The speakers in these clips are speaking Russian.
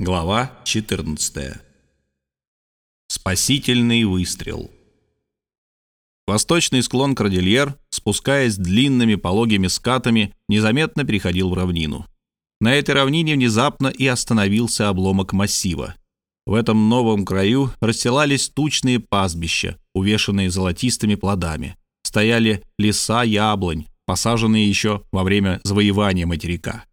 Глава 14. Спасительный выстрел. Восточный склон Кордильер, спускаясь длинными пологими скатами, незаметно переходил в равнину. На этой равнине внезапно и остановился обломок массива. В этом новом краю расстилались тучные пастбища, увешанные золотистыми плодами. Стояли леса яблонь, посаженные еще во время завоевания материка.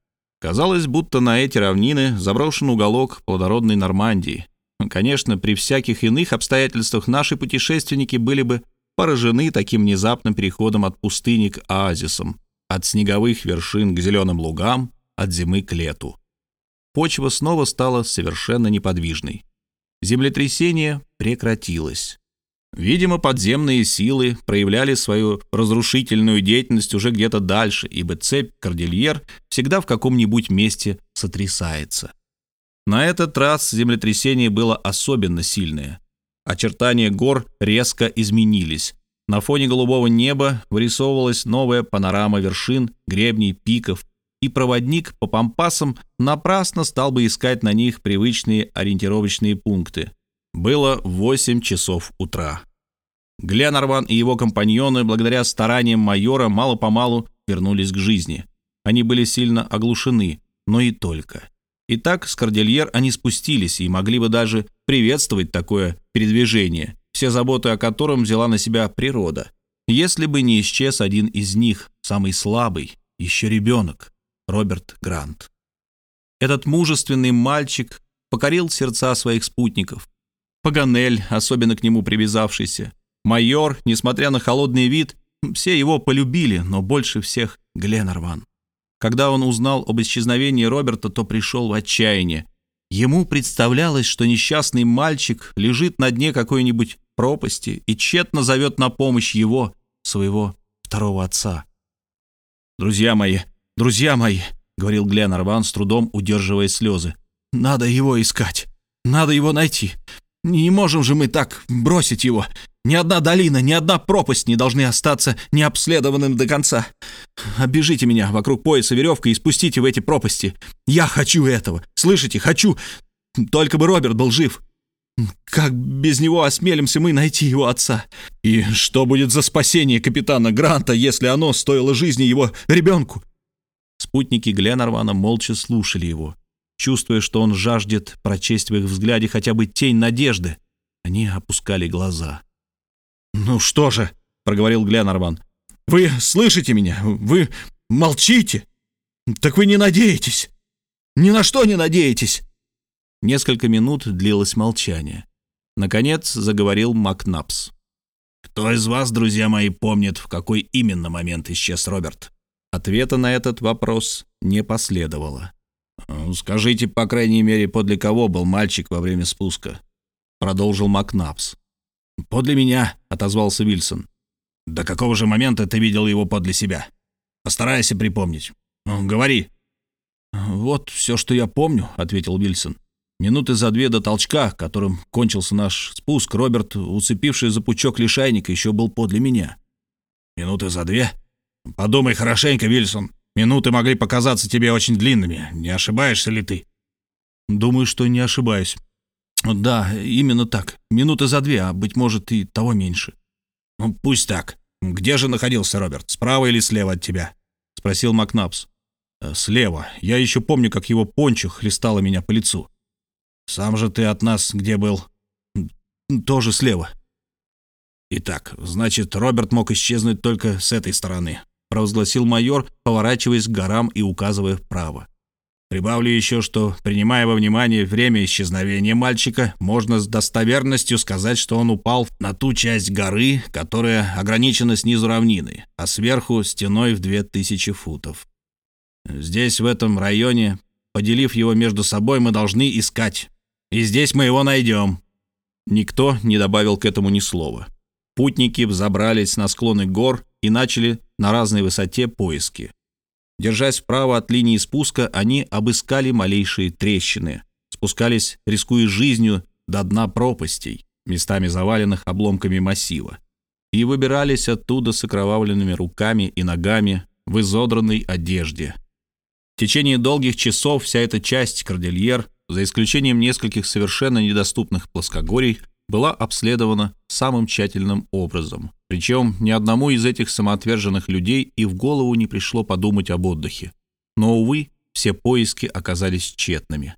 Казалось, будто на эти равнины заброшен уголок плодородной Нормандии. Конечно, при всяких иных обстоятельствах наши путешественники были бы поражены таким внезапным переходом от пустыни к оазисам, от снеговых вершин к зеленым лугам, от зимы к лету. Почва снова стала совершенно неподвижной. Землетрясение прекратилось. Видимо, подземные силы проявляли свою разрушительную деятельность уже где-то дальше, ибо цепь Кордильер всегда в каком-нибудь месте сотрясается. На этот раз землетрясение было особенно сильное. Очертания гор резко изменились. На фоне голубого неба вырисовывалась новая панорама вершин, гребней, пиков, и проводник по пампасам напрасно стал бы искать на них привычные ориентировочные пункты. Было 8 часов утра. Гленарван и его компаньоны, благодаря стараниям майора, мало-помалу вернулись к жизни. Они были сильно оглушены, но и только. Итак, с Кордильер они спустились и могли бы даже приветствовать такое передвижение, все заботы о котором взяла на себя природа, если бы не исчез один из них, самый слабый, еще ребенок, Роберт Грант. Этот мужественный мальчик покорил сердца своих спутников. Паганель, особенно к нему привязавшийся, майор, несмотря на холодный вид, все его полюбили, но больше всех Гленарван. Когда он узнал об исчезновении Роберта, то пришел в отчаяние. Ему представлялось, что несчастный мальчик лежит на дне какой-нибудь пропасти и тщетно зовет на помощь его, своего второго отца. «Друзья мои, друзья мои», — говорил Гленарван, с трудом удерживая слезы, — «надо его искать, надо его найти. Не можем же мы так бросить его. Ни одна долина, ни одна пропасть не должны остаться необследованным до конца. Оббежите меня вокруг пояса веревкой и спустите в эти пропасти. Я хочу этого. Слышите? Хочу. Только бы Роберт был жив. Как без него осмелимся мы найти его отца? И что будет за спасение капитана Гранта, если оно стоило жизни его ребенку?» Спутники Гленарвана молча слушали его. Чувствуя, что он жаждет прочесть в их взгляде хотя бы тень надежды, они опускали глаза. «Ну что же», — проговорил Гленарван, — «вы слышите меня? Вы молчите? Так вы не надеетесь? Ни на что не надеетесь?» Несколько минут длилось молчание. Наконец заговорил Макнапс. «Кто из вас, друзья мои, помнит, в какой именно момент исчез Роберт?» Ответа на этот вопрос не последовало. «Ну, «Скажите, по крайней мере, подле кого был мальчик во время спуска?» Продолжил Макнапс. «Подле меня», — отозвался Вильсон. «До какого же момента ты видел его подле себя? Постарайся припомнить. Ну, говори». «Вот все, что я помню», — ответил Вильсон. Минуты за две до толчка, которым кончился наш спуск, Роберт, уцепивший за пучок лишайника, еще был подле меня. «Минуты за две? Подумай хорошенько, Вильсон. Минуты могли показаться тебе очень длинными. Не ошибаешься ли ты?» «Думаю, что не ошибаюсь. Да, именно так. Минуты за две, а, быть может, и того меньше». «Ну, пусть так. Где же находился Роберт? Справа или слева от тебя?» — спросил Макнапс. «Э, «Слева. Я еще помню, как его пончо хлестало меня по лицу. Сам же ты от нас где был?» «Тоже слева». «Итак, значит, Роберт мог исчезнуть только с этой стороны провозгласил майор, поворачиваясь к горам и указывая вправо. Прибавлю еще, что, принимая во внимание время исчезновения мальчика, можно с достоверностью сказать, что он упал на ту часть горы, которая ограничена снизу равниной, а сверху стеной в две тысячи футов. Здесь, в этом районе, поделив его между собой, мы должны искать. И здесь мы его найдем. Никто не добавил к этому ни слова. Путники взобрались на склоны гор и начали на разной высоте поиски. Держась вправо от линии спуска, они обыскали малейшие трещины, спускались, рискуя жизнью, до дна пропастей, местами заваленных обломками массива, и выбирались оттуда с окровавленными руками и ногами в изодранной одежде. В течение долгих часов вся эта часть Кордильер за исключением нескольких совершенно недоступных плоскогорий, была обследована самым тщательным образом. Причем ни одному из этих самоотверженных людей и в голову не пришло подумать об отдыхе. Но, увы, все поиски оказались тщетными.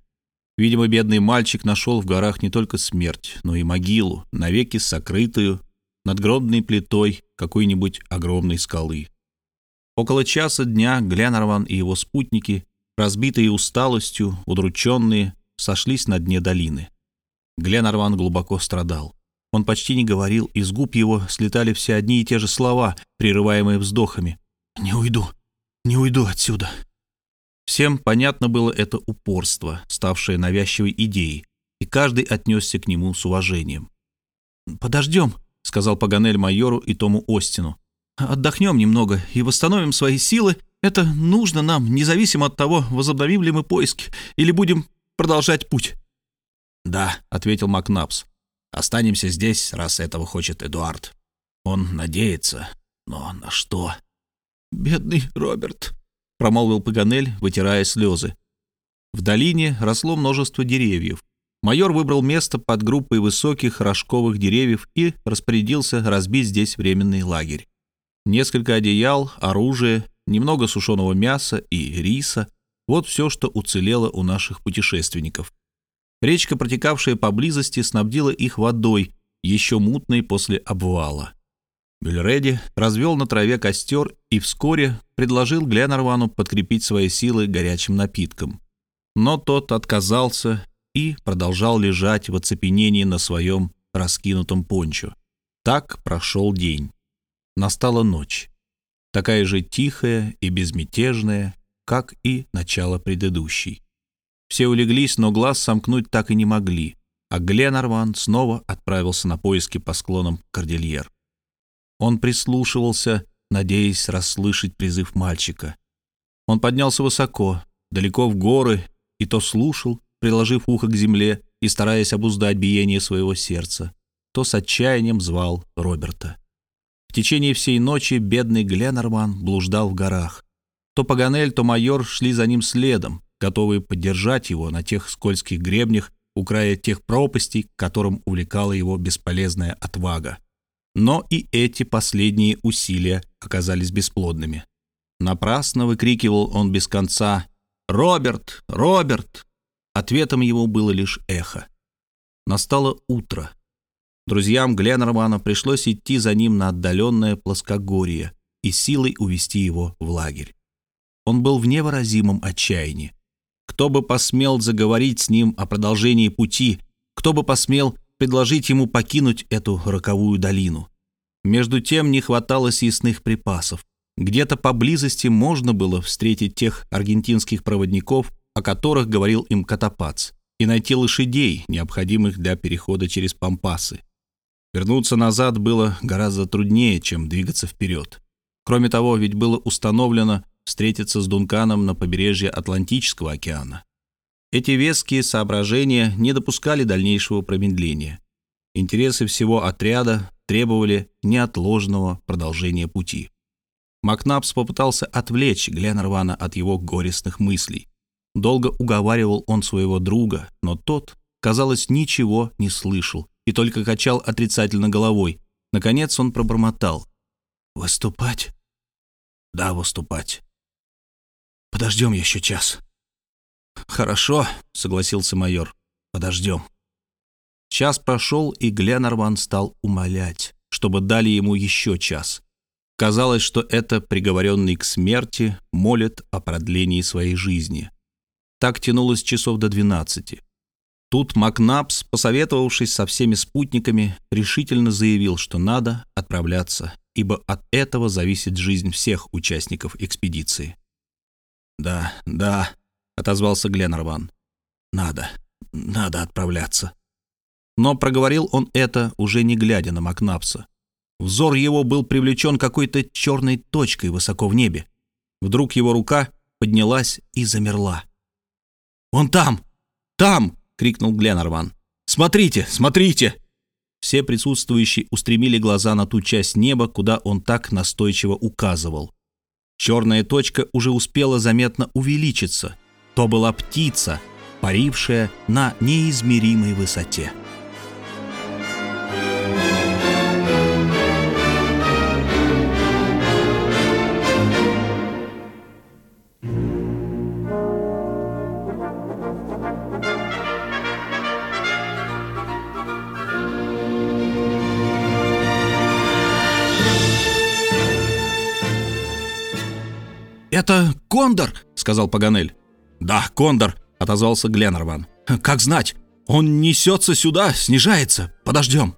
Видимо, бедный мальчик нашел в горах не только смерть, но и могилу, навеки сокрытую над гробной плитой какой-нибудь огромной скалы. Около часа дня Гленнерван и его спутники, разбитые усталостью, удрученные, сошлись на дне долины. Гленнерван глубоко страдал. Он почти не говорил, из губ его слетали все одни и те же слова, прерываемые вздохами. «Не уйду, не уйду отсюда». Всем понятно было это упорство, ставшее навязчивой идеей, и каждый отнесся к нему с уважением. «Подождем», — сказал Паганель майору и Тому Остину. «Отдохнем немного и восстановим свои силы. Это нужно нам, независимо от того, возобновим ли мы поиски или будем продолжать путь». «Да», — ответил Макнапс. «Останемся здесь, раз этого хочет Эдуард. Он надеется, но на что?» «Бедный Роберт», — промолвил Паганель, вытирая слезы. В долине росло множество деревьев. Майор выбрал место под группой высоких рожковых деревьев и распорядился разбить здесь временный лагерь. Несколько одеял, оружие, немного сушеного мяса и риса — вот все, что уцелело у наших путешественников. Речка, протекавшая поблизости, снабдила их водой, еще мутной после обвала. Бельреди развел на траве костер и вскоре предложил Гленарвану подкрепить свои силы горячим напитком. Но тот отказался и продолжал лежать в оцепенении на своем раскинутом пончо. Так прошел день. Настала ночь. Такая же тихая и безмятежная, как и начало предыдущей. Все улеглись, но глаз сомкнуть так и не могли, а Гленарван снова отправился на поиски по склонам Кордильер. Он прислушивался, надеясь расслышать призыв мальчика. Он поднялся высоко, далеко в горы, и то слушал, приложив ухо к земле и стараясь обуздать биение своего сердца, то с отчаянием звал Роберта. В течение всей ночи бедный Гленнерман блуждал в горах. То Паганель, то майор шли за ним следом, готовые поддержать его на тех скользких гребнях у края тех пропастей, к которым увлекала его бесполезная отвага. Но и эти последние усилия оказались бесплодными. Напрасно выкрикивал он без конца «Роберт! Роберт!». Ответом его было лишь эхо. Настало утро. Друзьям Гленнермана пришлось идти за ним на отдаленное плоскогорье и силой увести его в лагерь. Он был в невыразимом отчаянии. Кто бы посмел заговорить с ним о продолжении пути, кто бы посмел предложить ему покинуть эту роковую долину. Между тем не хватало съестных припасов. Где-то поблизости можно было встретить тех аргентинских проводников, о которых говорил им Катапац, и найти лошадей, необходимых для перехода через Пампасы. Вернуться назад было гораздо труднее, чем двигаться вперед. Кроме того, ведь было установлено, встретиться с Дунканом на побережье Атлантического океана. Эти веские соображения не допускали дальнейшего промедления. Интересы всего отряда требовали неотложного продолжения пути. Макнапс попытался отвлечь Гленнервана от его горестных мыслей. Долго уговаривал он своего друга, но тот, казалось, ничего не слышал и только качал отрицательно головой. Наконец он пробормотал. «Выступать?» «Да, выступать. Подождем еще час». «Хорошо», — согласился майор. «Подождем». Час прошел, и Гленнерван стал умолять, чтобы дали ему еще час. Казалось, что это приговоренный к смерти молит о продлении своей жизни. Так тянулось часов до двенадцати. Тут Макнапс, посоветовавшись со всеми спутниками, решительно заявил, что надо отправляться, ибо от этого зависит жизнь всех участников экспедиции. «Да, да», — отозвался Гленнерван. «Надо, надо отправляться». Но проговорил он это, уже не глядя на Макнапса. Взор его был привлечен какой-то черной точкой высоко в небе. Вдруг его рука поднялась и замерла. «Он там! Там!» — крикнул Гленнерван. «Смотрите, смотрите!» Все присутствующие устремили глаза на ту часть неба, куда он так настойчиво указывал. Черная точка уже успела заметно увеличиться. То была птица, парившая на неизмеримой высоте. «Это Кондор!» — сказал Паганель. «Да, Кондор!» — отозвался Гленнерван. «Как знать! Он несется сюда, снижается. Подождем!»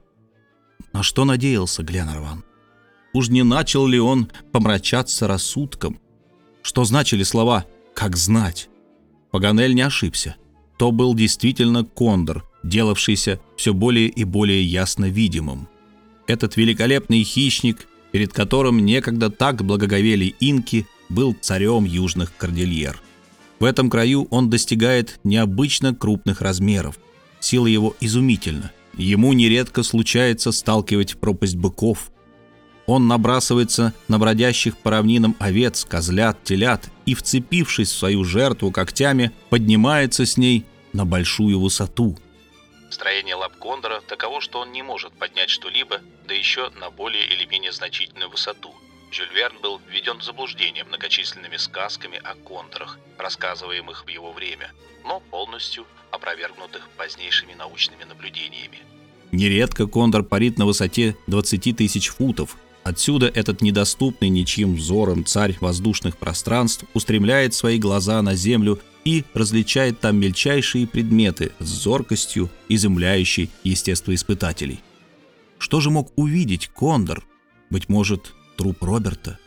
На что надеялся Гленнерван? Уж не начал ли он помрачаться рассудком? Что значили слова «как знать»? Паганель не ошибся. То был действительно кондор, делавшийся все более и более ясно видимым. Этот великолепный хищник, перед которым некогда так благоговели инки, был царем южных кордильер. В этом краю он достигает необычно крупных размеров. Сила его изумительна. Ему нередко случается сталкивать пропасть быков. Он набрасывается на бродящих по равнинам овец, козлят, телят и, вцепившись в свою жертву когтями, поднимается с ней на большую высоту. Строение лап кондора таково, что он не может поднять что-либо, да еще на более или менее значительную высоту – Жюль Верн был введен в заблуждение многочисленными сказками о контрах, рассказываемых в его время, но полностью опровергнутых позднейшими научными наблюдениями. Нередко кондор парит на высоте 20 тысяч футов. Отсюда этот недоступный ничьим взором царь воздушных пространств устремляет свои глаза на землю и различает там мельчайшие предметы с зоркостью, изумляющей естествоиспытателей. Что же мог увидеть кондор? Быть может, труп Роберта.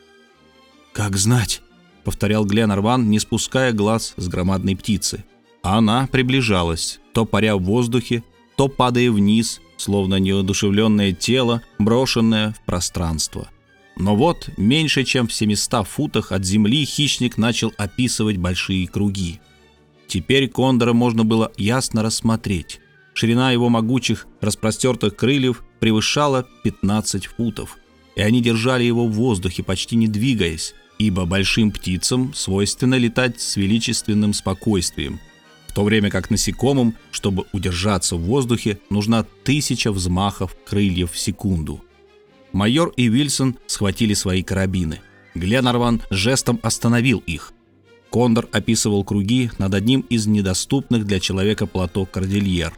«Как знать?» — повторял Гленарван, не спуская глаз с громадной птицы. Она приближалась, то паря в воздухе, то падая вниз, словно неодушевленное тело, брошенное в пространство. Но вот, меньше чем в 700 футах от земли хищник начал описывать большие круги. Теперь кондора можно было ясно рассмотреть. Ширина его могучих распростертых крыльев превышала 15 футов и они держали его в воздухе, почти не двигаясь, ибо большим птицам свойственно летать с величественным спокойствием, в то время как насекомым, чтобы удержаться в воздухе, нужна тысяча взмахов крыльев в секунду. Майор и Вильсон схватили свои карабины. Гленарван жестом остановил их. Кондор описывал круги над одним из недоступных для человека плато Кордильер,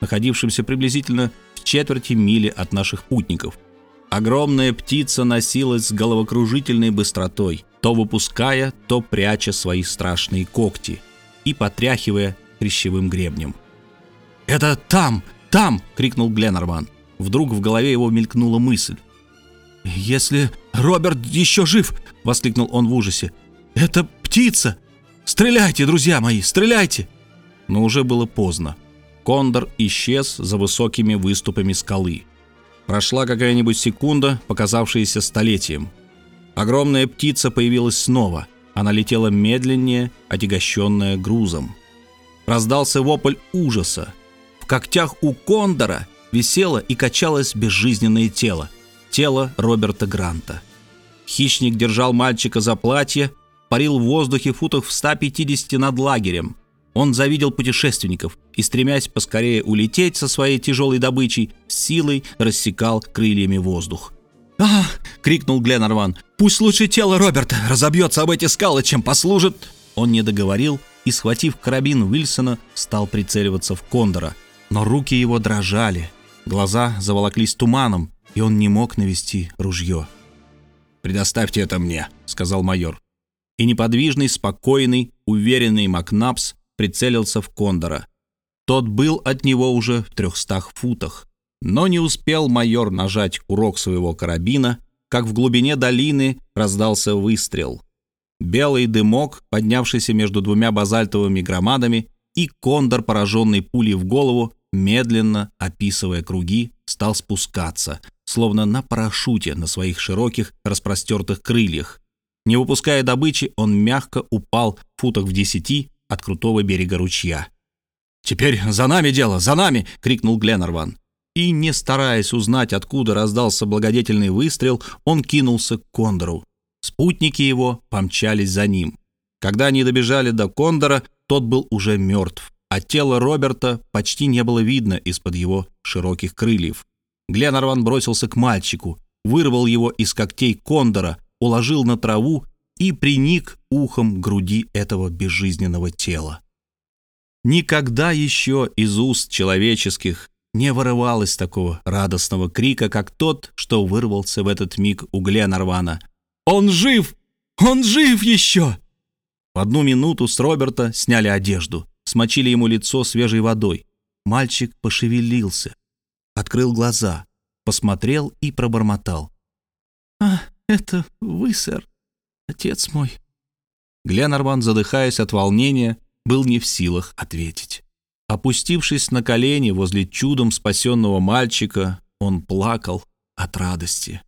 находившимся приблизительно в четверти мили от наших путников – Огромная птица носилась с головокружительной быстротой, то выпуская, то пряча свои страшные когти и потряхивая хрящевым гребнем. «Это там! Там!» — крикнул Гленнерван. Вдруг в голове его мелькнула мысль. «Если Роберт еще жив!» — воскликнул он в ужасе. «Это птица! Стреляйте, друзья мои, стреляйте!» Но уже было поздно. Кондор исчез за высокими выступами скалы. Прошла какая-нибудь секунда, показавшаяся столетием. Огромная птица появилась снова. Она летела медленнее, отягощенная грузом. Раздался вопль ужаса. В когтях у кондора висело и качалось безжизненное тело. Тело Роберта Гранта. Хищник держал мальчика за платье, парил в воздухе футов в 150 над лагерем. Он завидел путешественников и, стремясь поскорее улететь со своей тяжелой добычей, силой рассекал крыльями воздух. «А!» — крикнул Гленнерван. «Пусть лучше тело Роберта разобьется об эти скалы, чем послужит!» Он не договорил и, схватив карабин Уильсона, стал прицеливаться в Кондора. Но руки его дрожали, глаза заволоклись туманом, и он не мог навести ружье. «Предоставьте это мне», — сказал майор. И неподвижный, спокойный, уверенный Макнапс прицелился в Кондора. Тот был от него уже в трехстах футах. Но не успел майор нажать курок своего карабина, как в глубине долины раздался выстрел. Белый дымок, поднявшийся между двумя базальтовыми громадами, и кондор, пораженный пулей в голову, медленно, описывая круги, стал спускаться, словно на парашюте на своих широких распростертых крыльях. Не выпуская добычи, он мягко упал в футах в десяти от крутого берега ручья. «Теперь за нами дело, за нами!» — крикнул Гленнерван. И, не стараясь узнать, откуда раздался благодетельный выстрел, он кинулся к Кондору. Спутники его помчались за ним. Когда они добежали до Кондора, тот был уже мертв, а тело Роберта почти не было видно из-под его широких крыльев. Гленарван бросился к мальчику, вырвал его из когтей кондора, уложил на траву и приник ухом к груди этого безжизненного тела. Никогда еще из уст человеческих не вырывалось такого радостного крика, как тот, что вырвался в этот миг у Гленарвана. «Он жив! Он жив еще!» В одну минуту с Роберта сняли одежду, смочили ему лицо свежей водой. Мальчик пошевелился, открыл глаза, посмотрел и пробормотал. «А, это вы, сэр, отец мой». Гленарван, задыхаясь от волнения, был не в силах ответить. Опустившись на колени возле чудом спасенного мальчика, он плакал от радости.